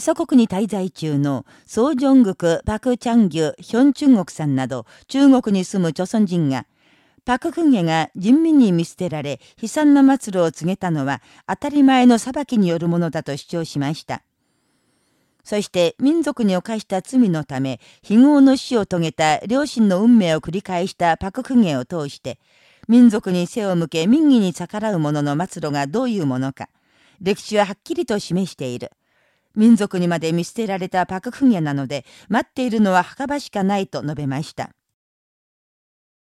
祖国に滞在中のソージョングク、パク・チャンギュ、ヒョン・チュンゴクさんなど中国に住む朝鮮人が、パク・クンゲが人民に見捨てられ悲惨な末路を告げたのは当たり前の裁きによるものだと主張しました。そして民族に犯した罪のため、非業の死を遂げた両親の運命を繰り返したパク・クンゲを通して、民族に背を向け民意に逆らう者の末路がどういうものか、歴史ははっきりと示している。民族にまで見捨てられたパクフンゲなので、待っているのは墓場しかないと述べました。